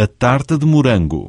a tarta de morango.